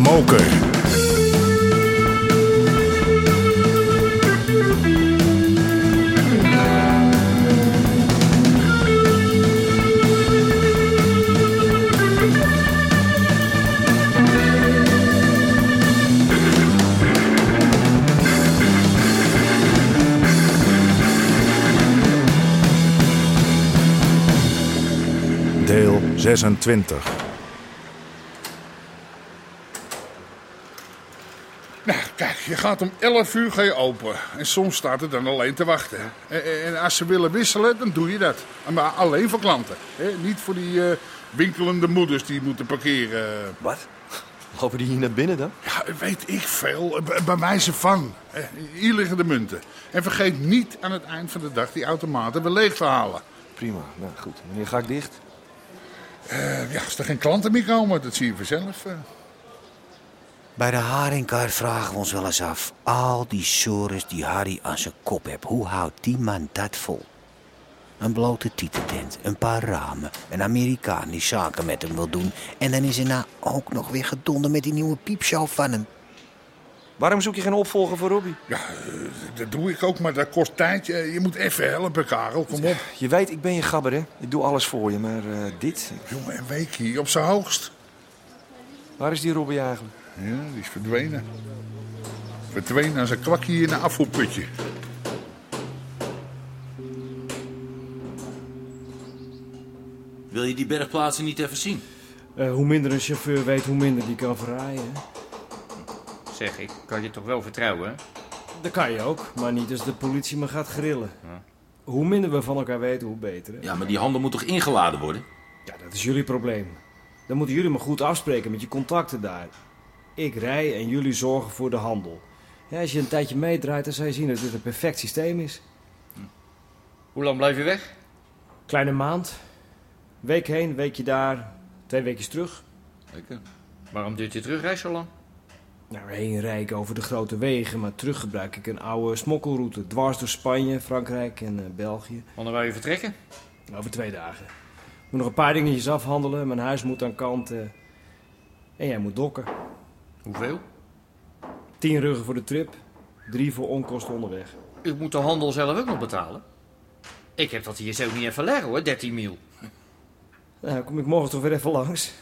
moker. Deel 26. Nou, kijk, je gaat om 11 uur ga je open. En soms staat het dan alleen te wachten. En, en als ze willen wisselen, dan doe je dat. Maar alleen voor klanten. Hè? Niet voor die eh, winkelende moeders die moeten parkeren. Wat? Lopen die hier naar binnen dan? Ja, weet ik veel. Eh, b- Bij wijze van. Hier liggen de munten. En vergeet niet aan het eind van de dag die automaten weer leeg te halen. Prima, nou goed. Wanneer ga ik dicht? Eh, ja, als er geen klanten meer komen, dat zie je vanzelf. Bij de haringkar vragen we ons wel eens af. Al die sores die Harry aan zijn kop heeft. Hoe houdt die man dat vol? Een blote tietentent, een paar ramen, een Amerikaan die zaken met hem wil doen. En dan is er nou ook nog weer gedonder met die nieuwe piepshow van hem. Waarom zoek je geen opvolger voor Robbie? Ja, eh, dat doe ik ook, maar dat kost tijd. Je moet even helpen, Karel. Kom op. Je weet, ik ben je gabber, hè? Ik doe alles voor je, maar eh, dit... Jongen, een week hier op zijn hoogst. Waar is die Robbie eigenlijk? Ja, die is verdwenen. Verdwenen als een kwakje in een afvoerputje. Wil je die bergplaatsen niet even zien? Eh, hoe minder een chauffeur weet, hoe minder die kan verrijden. hè? Zeg, ik kan je toch wel vertrouwen, hè? Dat kan je ook, maar niet als de politie me gaat grillen. Hoe minder we van elkaar weten, hoe beter. Hè? Ja, maar die handel moet toch ingeladen worden? Ja, dat is jullie probleem. Dan moeten jullie maar goed afspreken met je contacten daar. Ik rij en jullie zorgen voor de handel. Ja, als je een tijdje meedraait, dan zal je zien dat dit een perfect systeem is. Hoe lang blijf je weg? Kleine maand. Week heen, weekje daar, twee weekjes terug. Lekker. Waarom duurt je terugreis zo lang? Nou, heen rijd ik over de grote wegen, maar terug gebruik ik een oude smokkelroute. Dwars door Spanje, Frankrijk en eh, België. Wanneer wil je vertrekken? Over twee dagen. Ik moet nog een paar dingetjes afhandelen. Mijn huis moet aan kant. eh, en jij moet dokken. Hoeveel? Tien ruggen voor de trip. Drie voor onkosten onderweg. Ik moet de handel zelf ook nog betalen. Ik heb dat hier zo niet even leggen hoor, 13 mil. Nou, dan kom ik morgen toch weer even langs.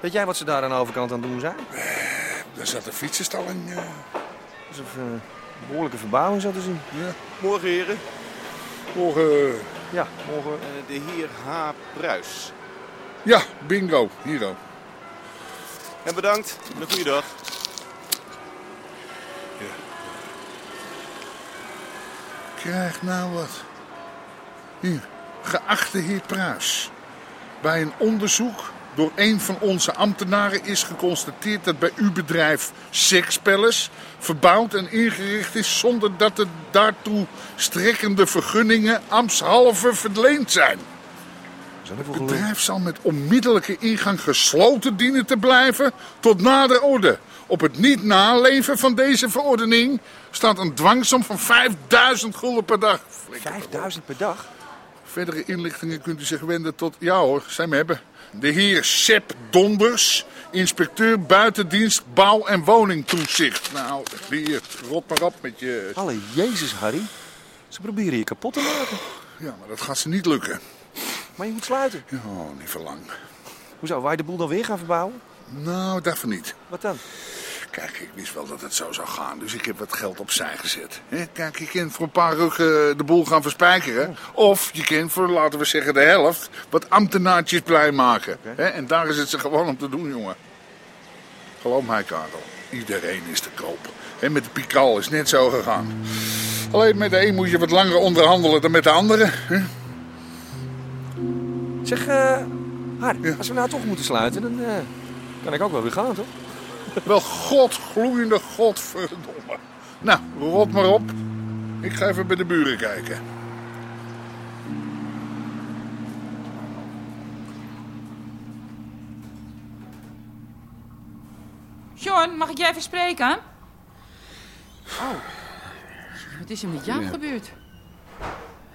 Weet jij wat ze daar aan de overkant aan het doen zijn? Daar zat een fietsenstalling. eh. Alsof eh, een behoorlijke verbouwing zat te zien. ja. Morgen, heren. Morgen. eh, Ja, morgen... Eh, de heer H. Pruis. Ja, bingo. Hier ook. En bedankt. En een goede dag. Krijg nou wat. Hier. Geachte heer Pruis. Bij een onderzoek door een van onze ambtenaren is geconstateerd dat bij uw bedrijf Sexpalace verbouwd en ingericht is zonder dat de daartoe strekkende vergunningen ambtshalve verleend zijn. Het bedrijf zal met onmiddellijke ingang gesloten dienen te blijven tot nader orde. Op het niet naleven van deze verordening staat een dwangsom van 5000 gulden per dag. Flikker. 5000 per dag? Verdere inlichtingen kunt u zich wenden tot... Ja hoor, zij me hebben. De heer Sepp Donders, inspecteur buitendienst bouw- en woningtoezicht. Nou, hier, rot maar op met je... Alle Jezus, Harry. Ze proberen je kapot te maken. Ja, maar dat gaat ze niet lukken. Maar je moet sluiten. Oh, niet voor lang. Hoezo, wij de boel dan weer gaan verbouwen? Nou, daarvan niet. Wat dan? Kijk, ik wist wel dat het zo zou gaan, dus ik heb wat geld opzij gezet. Kijk, je kunt voor een paar ruggen de boel gaan verspijkeren. Of je kunt voor, laten we zeggen, de helft wat ambtenaartjes blij maken. En daar is het ze gewoon om te doen, jongen. Geloof mij, Karel. Iedereen is te koop. En met de Pikal is net zo gegaan. Alleen met de een moet je wat langer onderhandelen dan met de andere. Zeg, eh als we nou toch moeten sluiten, dan eh, kan ik ook wel weer gaan, toch? Wel godgloeiende godverdomme. Nou, rot maar op. Ik ga even bij de buren kijken. John, mag ik jij even spreken? Oh. Wat is er met jou gebeurd?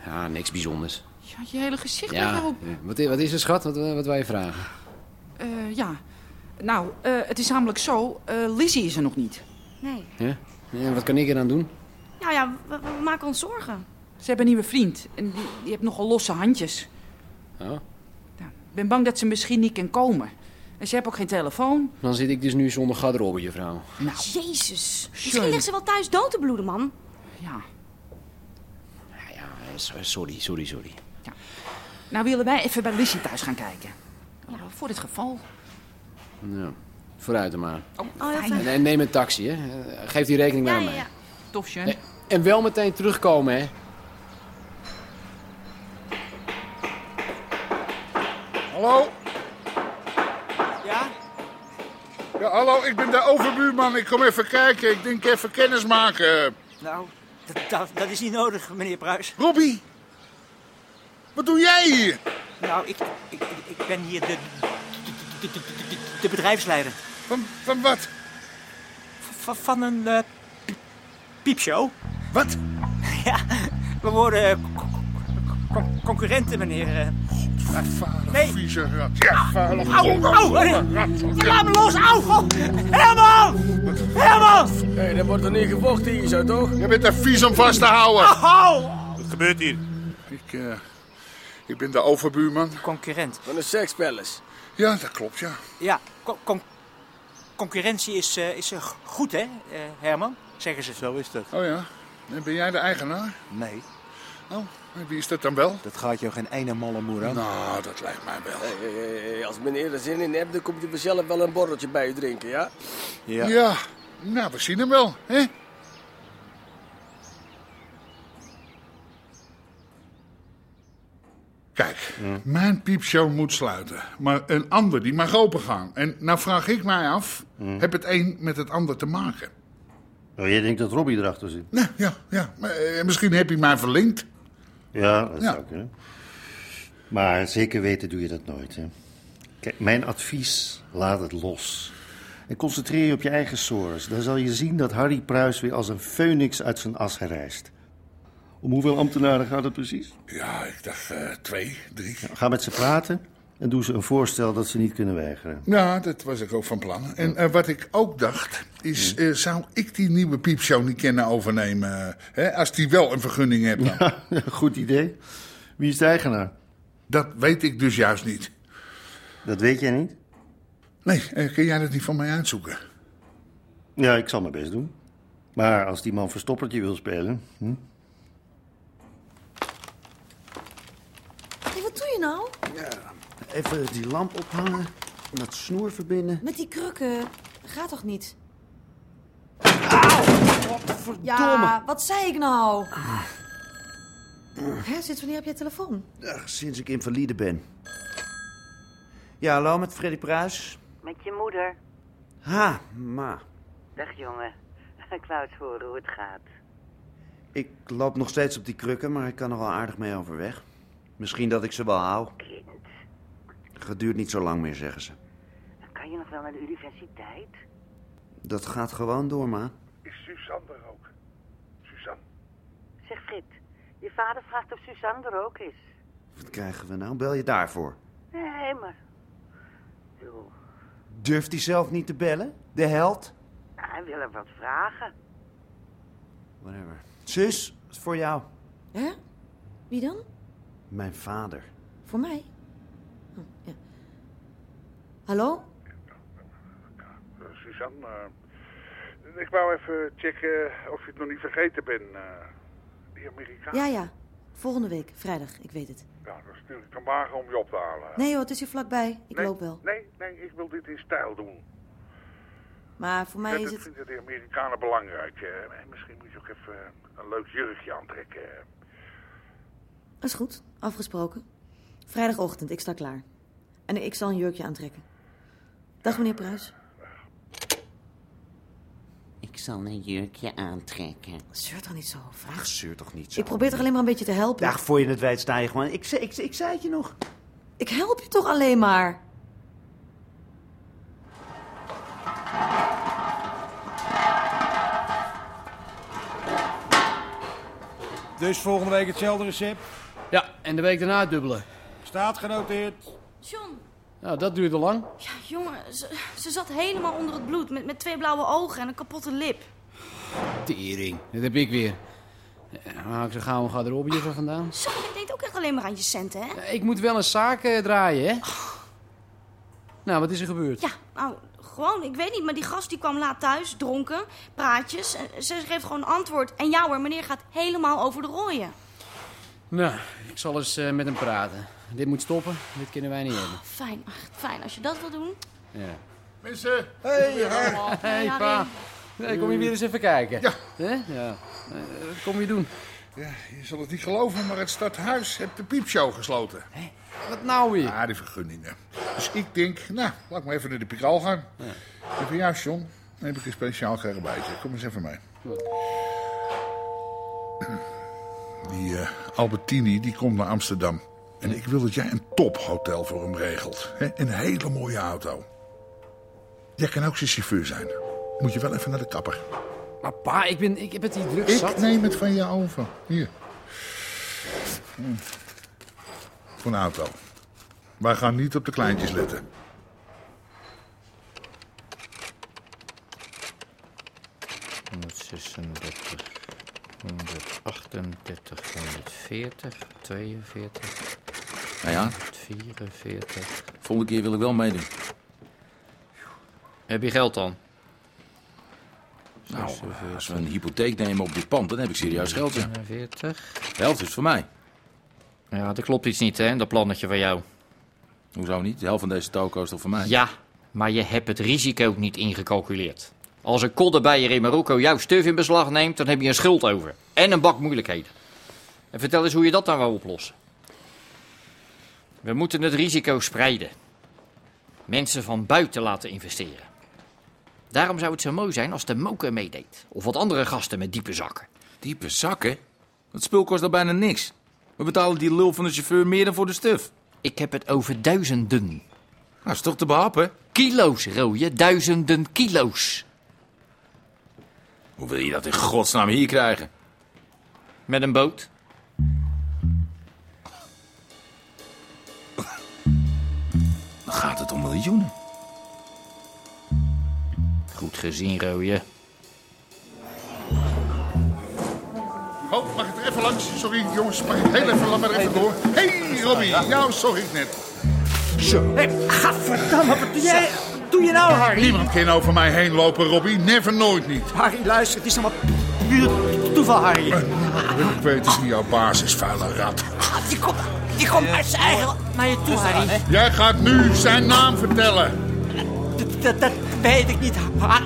Ja, niks bijzonders. Ja, je hele gezicht Ja, erop. eh, wat, wat is er, schat? Wat, wat wil je vragen? Eh, ja. Nou, eh, het is namelijk zo. eh Lizzie is er nog niet. Nee. Ja? Ja, wat kan ik eraan doen? Nou ja, we, we maken ons zorgen. Ze hebben een nieuwe vriend. En die, die heeft nogal losse handjes. Oh, Ik ben bang dat ze misschien niet kan komen. En ze heeft ook geen telefoon. dan zit ik dus nu zonder garderobe, juffrouw. Nou, Jezus. Misschien ligt ze wel thuis dood te bloeden, man. ja. Ja, eh, so- sorry, sorry, sorry. Nou willen wij even bij Lizzie thuis gaan kijken. Ja, voor dit geval. Ja, vooruit dan maar. Oh, Oh, fijn. En, en neem een taxi, hè. Geef die rekening maar Ja, aan ja, mij. ja. Tof. Nee. En wel meteen terugkomen, hè. Hallo? Ja? Ja, hallo, ik ben de overbuurman. Ik kom even kijken. Ik denk even kennis maken. Nou, dat, dat, dat is niet nodig, meneer Pruis. Robbie? Wat doe jij hier? Nou, ik, ik, ik ben hier de, de, de, de- de- de bedrijfsleider Van, van wat? van, van een eh, pie- piepshow. Wat? Ja, we worden eh, co- co- concurrenten, meneer. eh. Vader, Nee. vieze rat. Ja, vuile Au, au, laat me los, au, god. Herman! Herman! Hé, er wordt er niet gevochten hier zo, toch? Je bent er vies om vast te houden. Au! Wat gebeurt hier? Ik, eh, ik ben de overbuurman. Concurrent. Van de Sex Palace. Ja, dat klopt, ja. Ja, con- con- concurrentie is, eh, is eh, goed, hè, eh, Herman? Zeggen ze. Zo is dat. Oh ja. En ben jij de eigenaar? Nee, Oh, wie is dat dan wel? dat gaat jou geen ene malle moer aan. Nou, dat lijkt mij wel. Hey, hey, hey, hey, als meneer er zin in hebt, dan komt hij vanzelf wel een borreltje bij u drinken, ja? Ja. Ja, nou, we zien hem wel, hè? Mijn piepshow moet sluiten. Maar een ander die mag opengaan. En nou vraag ik mij af, heb het een met het ander te maken? Oh, jij denkt dat Robbie erachter zit? Nou, ja, ja. maar, eh, misschien heb je mij verlinkt. Ja, dat Ja. zou kunnen. Maar zeker weten doe je dat nooit. Hè? Kijk, mijn advies, laat het los. En concentreer je op je eigen sores. Dan zal je zien dat Harry Pruis weer als een phoenix uit zijn as herrijst. Om hoeveel ambtenaren gaat het precies? Ja, ik dacht eh, twee, drie. Ga met ze praten en doe ze een voorstel dat ze niet kunnen weigeren. Ja, dat was ik ook van plan. En eh, wat ik ook dacht, is... eh, zou ik die nieuwe piepshow niet kunnen overnemen? Hè, als die wel een vergunning heeft dan? Ja, goed idee. Wie is de eigenaar? Dat weet ik dus juist niet. Dat weet jij niet? Nee, kun jij dat niet van mij uitzoeken? Ja, ik zal mijn best doen. Maar als die man verstoppertje wil spelen... Hm? Hé, wat doe je nou? Even die lamp ophangen. Dat snoer verbinden. Met die krukken. Dat gaat toch niet? Verdomme. Ja, wat zei ik nou? Hè, sinds wanneer heb jij telefoon? Ach, sinds ik invalide ben. Ja, hallo, met Freddy Pruis. Met je moeder. Ha, ma. Dag jongen. Ik wou eens horen hoe het gaat. Ik loop nog steeds op die krukken, maar ik kan er wel aardig mee overweg. Misschien dat ik ze wel hou. Het duurt niet zo lang meer, zeggen ze. dan kan je nog wel naar de universiteit? Dat gaat gewoon door, ma. Is Suzanne er ook? Suzanne? Zeg Frit, je vader vraagt of Suzanne er ook is. Wat krijgen we nou? Bel je daarvoor? Nee, maar... Joh, Durft hij zelf niet te bellen? De held? hij wil er wat vragen. Whatever. Zus, het is voor jou. Hè? Wie dan? Mijn vader. Voor mij? Oh, ja. Hallo? Suzanne, eh, ik wou even checken of je het nog niet vergeten bent. eh, die Amerikaan. Ja, ja. Volgende week, vrijdag, ik weet het. Ja, dan stuur ik een wagen om je op te halen. Nee joh, het is hier vlakbij. Ik Nee, loop wel. Nee, nee, ik wil dit in stijl doen. Maar voor mij dat is dat het... vinden de Amerikanen belangrijk. eh, en misschien moet je ook even een leuk jurkje aantrekken. Is goed, afgesproken. Vrijdagochtend, ik sta klaar. En ik zal een jurkje aantrekken. Dag meneer Pruis. Ik zal een jurkje aantrekken. Zeur toch niet zo, vraag. Ach, zeur toch niet zo. Ik probeer toch alleen maar een beetje te helpen. Dag, voor je het weet sta je gewoon... Ik, zei- ik, ik zei het je nog. Ik help je toch alleen maar. Dus volgende week hetzelfde recept. Ja, en de week daarna dubbelen. Staat genoteerd. John, Nou, dat duurde lang. ja, jongen, ze, ze zat helemaal onder het bloed met, met twee blauwe ogen en een kapotte lip. Tering, dat heb ik weer. Ik zo gauw een garderobe van vandaan? Zo, je denkt ook echt alleen maar aan je centen, hè? Ik moet wel een zaak eh, draaien, hè? Nou, wat is er gebeurd? Ja, nou, gewoon, ik weet niet, maar die gast die kwam laat thuis, dronken, praatjes. En Ze geeft gewoon antwoord. En jou hoor, meneer gaat helemaal over de rooien. Nou, ik zal eens eh, met hem praten. Dit moet stoppen, dit kunnen wij niet hebben. Fijn, ach, fijn als je dat wil doen. Ja. Mensen. Hey, ja. hey, Ja, pa. Nee, kom je weer eens even kijken? Ja. Hè? Ja. Eh, wat kom je doen? Ja, je zal het niet geloven, maar het stadhuis heeft de piepshow gesloten. Wat nou weer? Ja, die vergunningen. Dus ik denk, nou, laat ik maar even naar de Pikal gaan. En voor jou, John, dan heb ik een speciaal gerbijtje. Kom eens even mee. Die eh, Albertini, die komt naar Amsterdam. En ik wil dat jij een tophotel voor hem regelt. Hè? Een hele mooie auto. Jij kan ook zijn chauffeur zijn. Moet je wel even naar de kapper. Maar pa, ik, ben, ik heb het hier druk Ik zat. neem het van je over. Hier. Hm. Voor een auto. Wij gaan niet op de kleintjes letten. Honderdzesendertig, 138, 140, 42, Nou ja, 144. volgende keer wil ik wel meedoen. Heb je geld dan? Nou, als we een hypotheek nemen op dit pand, dan heb ik serieus geld, ja. 40. De helft is voor mij. Ja, er klopt iets niet, hè, dat plannetje van jou. Hoezo niet? De helft van deze toko is toch voor mij? Ja, maar je hebt het risico niet ingecalculeerd. Als een koddenbijer in Marokko jouw stuf in beslag neemt, dan heb je een schuld over. En een bak moeilijkheden. En vertel eens hoe je dat dan wou oplossen. We moeten het risico spreiden. Mensen van buiten laten investeren. Daarom zou het zo mooi zijn als de moker meedeed. Of wat andere gasten met diepe zakken. Diepe zakken? Dat spul kost al bijna niks. We betalen die lul van de chauffeur meer dan voor de stuf. Ik heb het over duizenden. Nou, is toch te behappen? Kilo's, rooie. Duizenden kilo's. Hoe wil je dat in godsnaam hier krijgen? Met een boot. Dan gaat het om miljoenen. Goed gezien, rooie. Oh, mag ik er even langs? Sorry, jongens, mag ik heel even, laat maar even door. Hé, hey, Robbie, jou zag ik net. Zo. Hé, gadverdamme, wat doe jij? Je nou, Harry? Niemand kan over mij heen lopen, Robbie. Never, nooit niet. Harry, luister, het is allemaal puur toeval, Harry. Ik weet het niet, jouw baas is vuile rat. Die komt, die komt uit zijn eigen naar je toe, Harry. Jij gaat nu zijn naam vertellen. Dat, dat weet ik niet. Ha-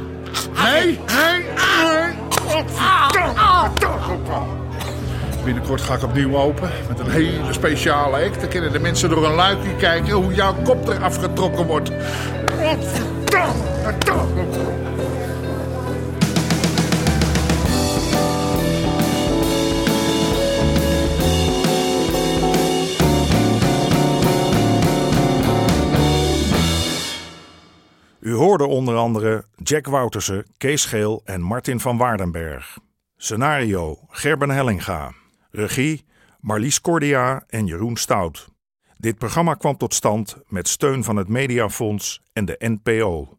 Nee, nee, nee. Binnenkort ga ik opnieuw open met een hele speciale act. Dan kunnen de mensen door een luikje kijken hoe jouw kop er afgetrokken wordt. U hoorde onder andere Jack Woutersen, Kees Geel en Martin van Waardenberg. Scenario Gerben Hellinga. Regie Marlies Cordia en Jeroen Stout. Dit programma kwam tot stand met steun van het Mediafonds en de NPO.